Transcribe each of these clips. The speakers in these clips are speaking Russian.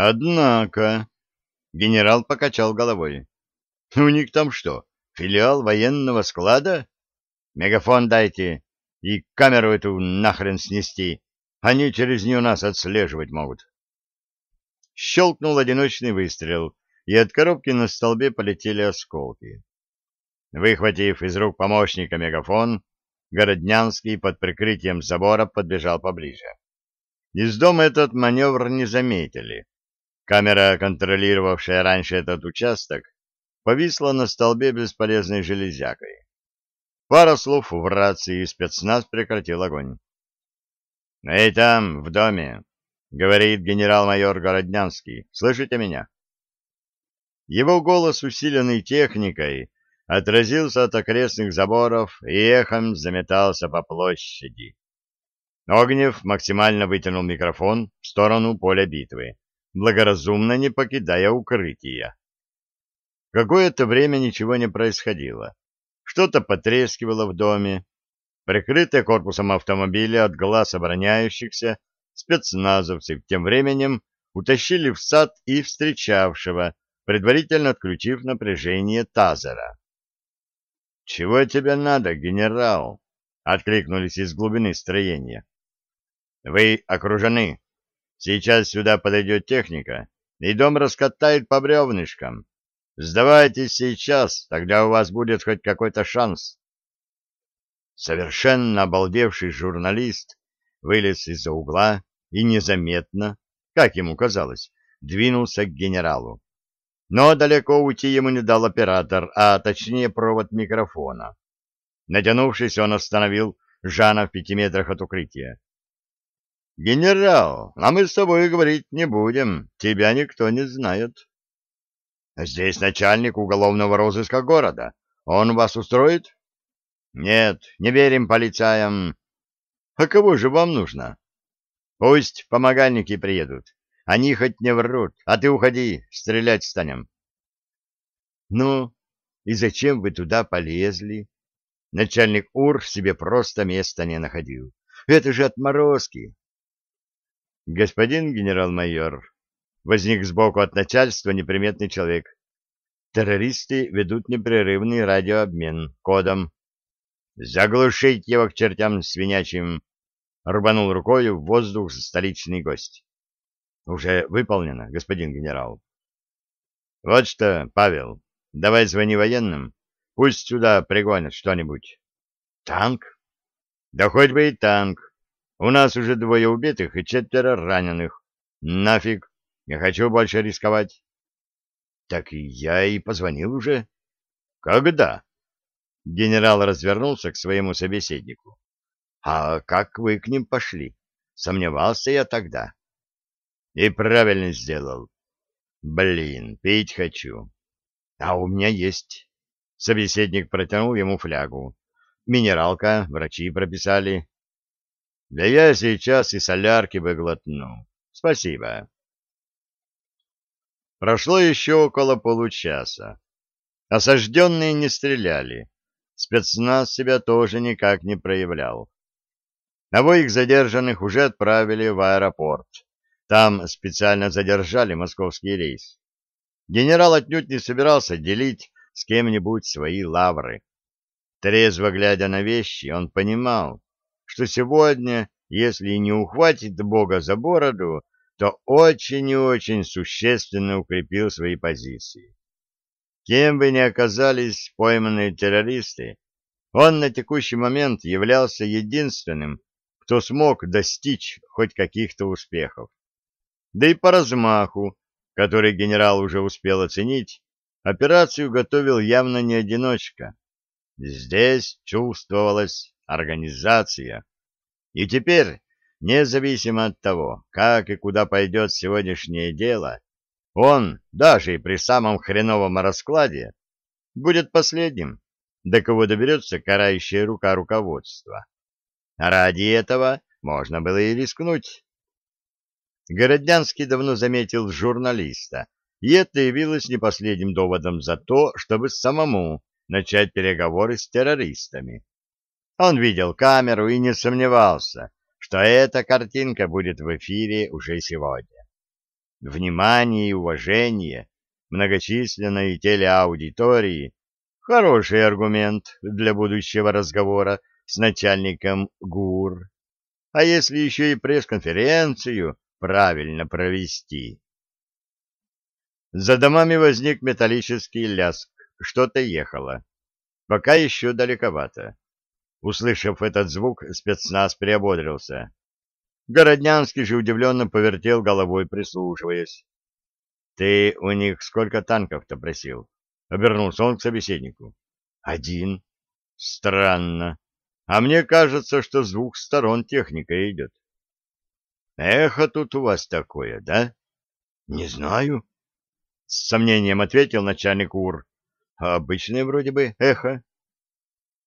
Однако, генерал покачал головой. У них там что, филиал военного склада? Мегафон дайте и камеру эту нахрен снести. Они через нее нас отслеживать могут. Щелкнул одиночный выстрел, и от коробки на столбе полетели осколки. Выхватив из рук помощника мегафон, Городнянский под прикрытием забора подбежал поближе. Из дома этот маневр не заметили. Камера, контролировавшая раньше этот участок, повисла на столбе бесполезной железякой. Пара слов в рации, и спецназ прекратил огонь. «Эй, там, в доме!» — говорит генерал-майор Городнянский. «Слышите меня?» Его голос, усиленный техникой, отразился от окрестных заборов и эхом заметался по площади. Огнев максимально вытянул микрофон в сторону поля битвы благоразумно не покидая укрытия. Какое-то время ничего не происходило. Что-то потрескивало в доме. Прикрытые корпусом автомобиля от глаз обороняющихся, спецназовцы тем временем утащили в сад и встречавшего, предварительно отключив напряжение тазера. — Чего тебе надо, генерал? — откликнулись из глубины строения. — Вы окружены, Сейчас сюда подойдет техника, и дом раскатает по бревнышкам. Сдавайтесь сейчас, тогда у вас будет хоть какой-то шанс. Совершенно обалдевший журналист вылез из-за угла и незаметно, как ему казалось, двинулся к генералу. Но далеко уйти ему не дал оператор, а точнее провод микрофона. Натянувшись, он остановил Жана в пяти метрах от укрытия. «Генерал, а мы с тобой говорить не будем, тебя никто не знает». «Здесь начальник уголовного розыска города. Он вас устроит?» «Нет, не верим полицаям». «А кого же вам нужно?» «Пусть помогальники приедут. Они хоть не врут, а ты уходи, стрелять станем». «Ну, и зачем вы туда полезли?» Начальник УР себе просто места не находил. «Это же отморозки, «Господин генерал-майор», — возник сбоку от начальства неприметный человек, — «террористы ведут непрерывный радиообмен кодом». «Заглушить его к чертям свинячим!» — рубанул рукою в воздух столичный гость. «Уже выполнено, господин генерал». «Вот что, Павел, давай звони военным, пусть сюда пригонят что-нибудь». «Танк?» «Да хоть бы и танк. У нас уже двое убитых и четверо раненых. Нафиг, не хочу больше рисковать. Так я и позвонил уже. Когда? Генерал развернулся к своему собеседнику. А как вы к ним пошли? Сомневался я тогда. И правильно сделал. Блин, пить хочу. А у меня есть. Собеседник протянул ему флягу. Минералка, врачи прописали. Да я сейчас и солярки бы глотну. Спасибо. Прошло еще около получаса. Осажденные не стреляли. Спецназ себя тоже никак не проявлял. Обоих задержанных уже отправили в аэропорт. Там специально задержали московский рейс. Генерал отнюдь не собирался делить с кем-нибудь свои лавры. Трезво глядя на вещи, он понимал, что сегодня, если не ухватит Бога за бороду, то очень и очень существенно укрепил свои позиции. Кем бы ни оказались пойманные террористы, он на текущий момент являлся единственным, кто смог достичь хоть каких-то успехов. Да и по размаху, который генерал уже успел оценить, операцию готовил явно не одиночка. Здесь чувствовалась организация. И теперь, независимо от того, как и куда пойдет сегодняшнее дело, он, даже и при самом хреновом раскладе, будет последним, до кого доберется карающая рука руководства. ради этого можно было и рискнуть. Городнянский давно заметил журналиста, и это явилось не последним доводом за то, чтобы самому начать переговоры с террористами. Он видел камеру и не сомневался, что эта картинка будет в эфире уже сегодня. внимание и уважение многочисленной телеаудитории — хороший аргумент для будущего разговора с начальником ГУР. А если еще и пресс-конференцию правильно провести? За домами возник металлический ляск, что-то ехало. Пока еще далековато. Услышав этот звук, спецназ приободрился. Городнянский же удивленно повертел головой, прислушиваясь. — Ты у них сколько танков-то просил? — обернулся он к собеседнику. — Один. — Странно. А мне кажется, что с двух сторон техника идет. — Эхо тут у вас такое, да? — Не знаю. С сомнением ответил начальник УР. — Обычное вроде бы эхо.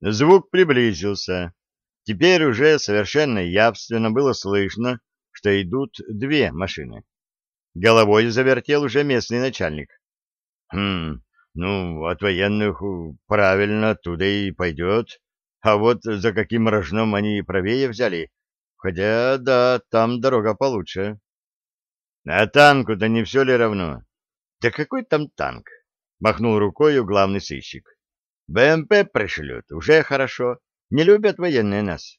Звук приблизился. Теперь уже совершенно явственно было слышно, что идут две машины. Головой завертел уже местный начальник. Хм, ну, от военных правильно оттуда и пойдет. А вот за каким рожном они правее взяли? Хотя, да, там дорога получше. А танку-то не все ли равно? Да какой там танк? Махнул рукой главный сыщик. БМП пришлют, уже хорошо. Не любят военные нас.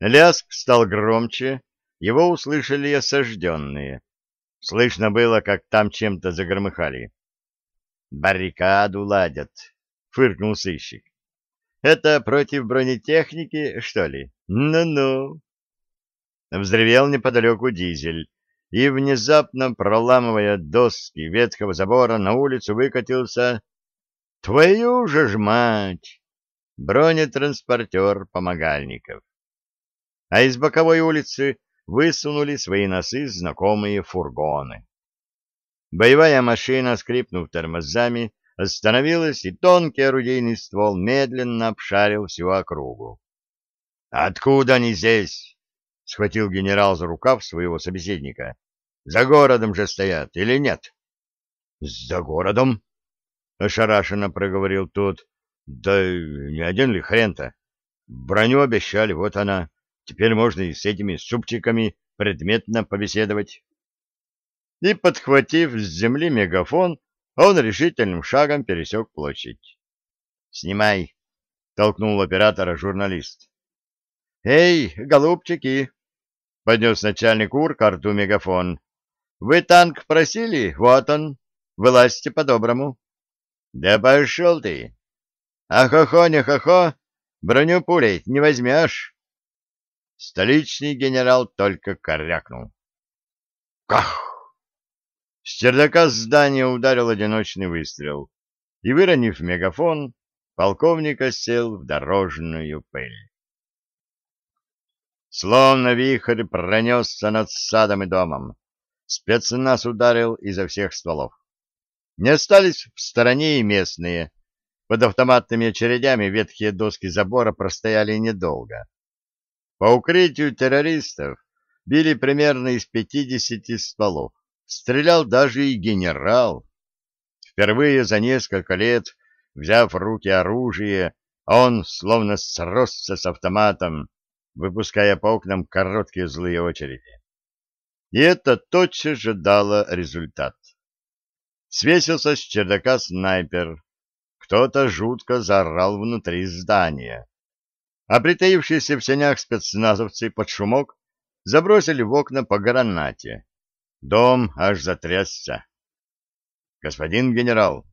Ляск стал громче, его услышали осажденные. Слышно было, как там чем-то загромыхали. «Баррикаду ладят», — фыркнул сыщик. «Это против бронетехники, что ли? Ну-ну». Взревел неподалеку дизель, и, внезапно проламывая доски ветхого забора, на улицу выкатился Твою же ж мать! Бронетранспортер помогальников. А из боковой улицы высунули свои носы знакомые фургоны. Боевая машина, скрипнув тормозами, остановилась, и тонкий орудийный ствол медленно обшарил всю округу. — Откуда они здесь? — схватил генерал за рукав своего собеседника. — За городом же стоят или нет? — За городом, — ошарашенно проговорил тот. — Да не один ли хрен-то? Броню обещали, вот она. Теперь можно и с этими супчиками предметно побеседовать. И, подхватив с земли мегафон, он решительным шагом пересек площадь. — Снимай! — толкнул оператора журналист. — Эй, голубчики! — поднес начальник УР карту мегафон. — Вы танк просили? Вот он. Вылазьте по-доброму. Да пошел ты! А хо-хо, не хо-хо, броню пулей не возьмешь. Столичный генерал только корякнул. Ках! С чердака здания ударил одиночный выстрел, и, выронив мегафон, полковник осел в дорожную пыль. Словно вихрь пронесся над садом и домом. Спецназ ударил изо всех стволов. Не остались в стороне и местные. Под автоматными очередями ветхие доски забора простояли недолго. По укрытию террористов били примерно из пятидесяти стволов. Стрелял даже и генерал. Впервые за несколько лет, взяв в руки оружие, он словно сросся с автоматом, выпуская по окнам короткие злые очереди. И это тотчас же дало результат. Свесился с чердака снайпер. Кто-то жутко заорал внутри здания. А притаившиеся в сенях спецназовцы под шумок забросили в окна по гранате. Дом аж затрясся. «Господин генерал!»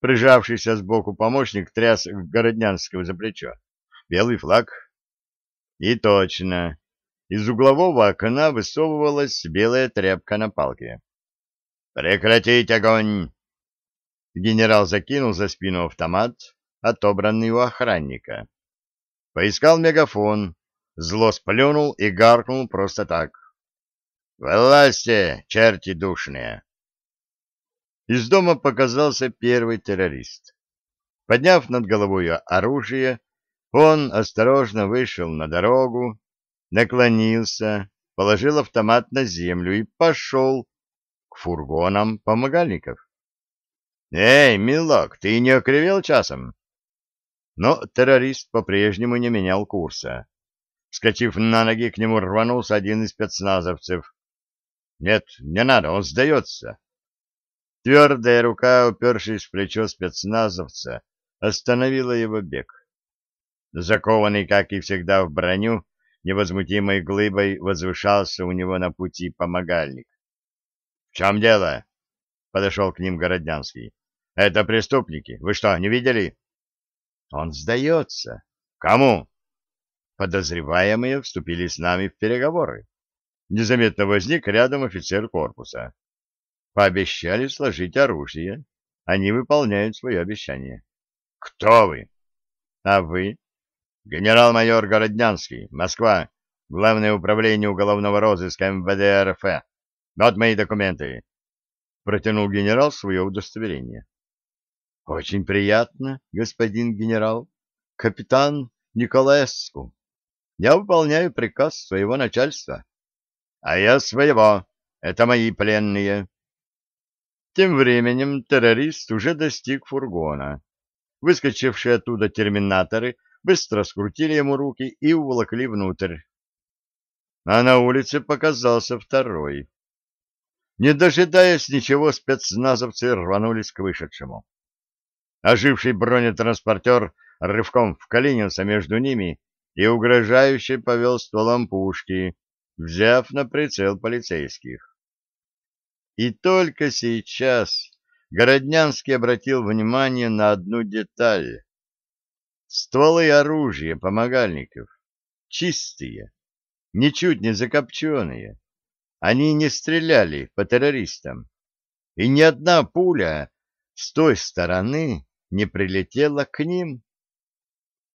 Прижавшийся сбоку помощник тряс Городнянского за плечо. «Белый флаг!» И точно. Из углового окна высовывалась белая тряпка на палке. «Прекратить огонь!» Генерал закинул за спину автомат, отобранный у охранника. Поискал мегафон, зло сплюнул и гаркнул просто так. «Вылазьте, черти душные!» Из дома показался первый террорист. Подняв над головой оружие, он осторожно вышел на дорогу, наклонился, положил автомат на землю и пошел, фургонам помогальников. «Эй, милок, ты не окривел часом?» Но террорист по-прежнему не менял курса. Вскочив на ноги, к нему рванулся один из спецназовцев. Нет, не надо, он сдается. Твердая рука, упершись в плечо спецназовца, остановила его бег. Закованный, как и всегда, в броню, невозмутимой глыбой возвышался у него на пути помогальник. — В чем дело? — подошел к ним Городнянский. — Это преступники. Вы что, не видели? — Он сдается. — Кому? Подозреваемые вступили с нами в переговоры. Незаметно возник рядом офицер корпуса. Пообещали сложить оружие. Они выполняют свое обещание. — Кто вы? — А вы? — Генерал-майор Городнянский, Москва, Главное управление уголовного розыска МВД РФ. Вот мои документы. Протянул генерал свое удостоверение. — Очень приятно, господин генерал. Капитан Николаеску. Я выполняю приказ своего начальства. — А я своего. Это мои пленные. Тем временем террорист уже достиг фургона. Выскочившие оттуда терминаторы быстро скрутили ему руки и уволокли внутрь. А на улице показался второй. Не дожидаясь ничего, спецназовцы рванулись к вышедшему. Оживший бронетранспортер рывком вклинился между ними и угрожающе повел стволом пушки, взяв на прицел полицейских. И только сейчас Городнянский обратил внимание на одну деталь. Стволы оружия помогальников чистые, ничуть не закопченные. Они не стреляли по террористам, и ни одна пуля с той стороны не прилетела к ним.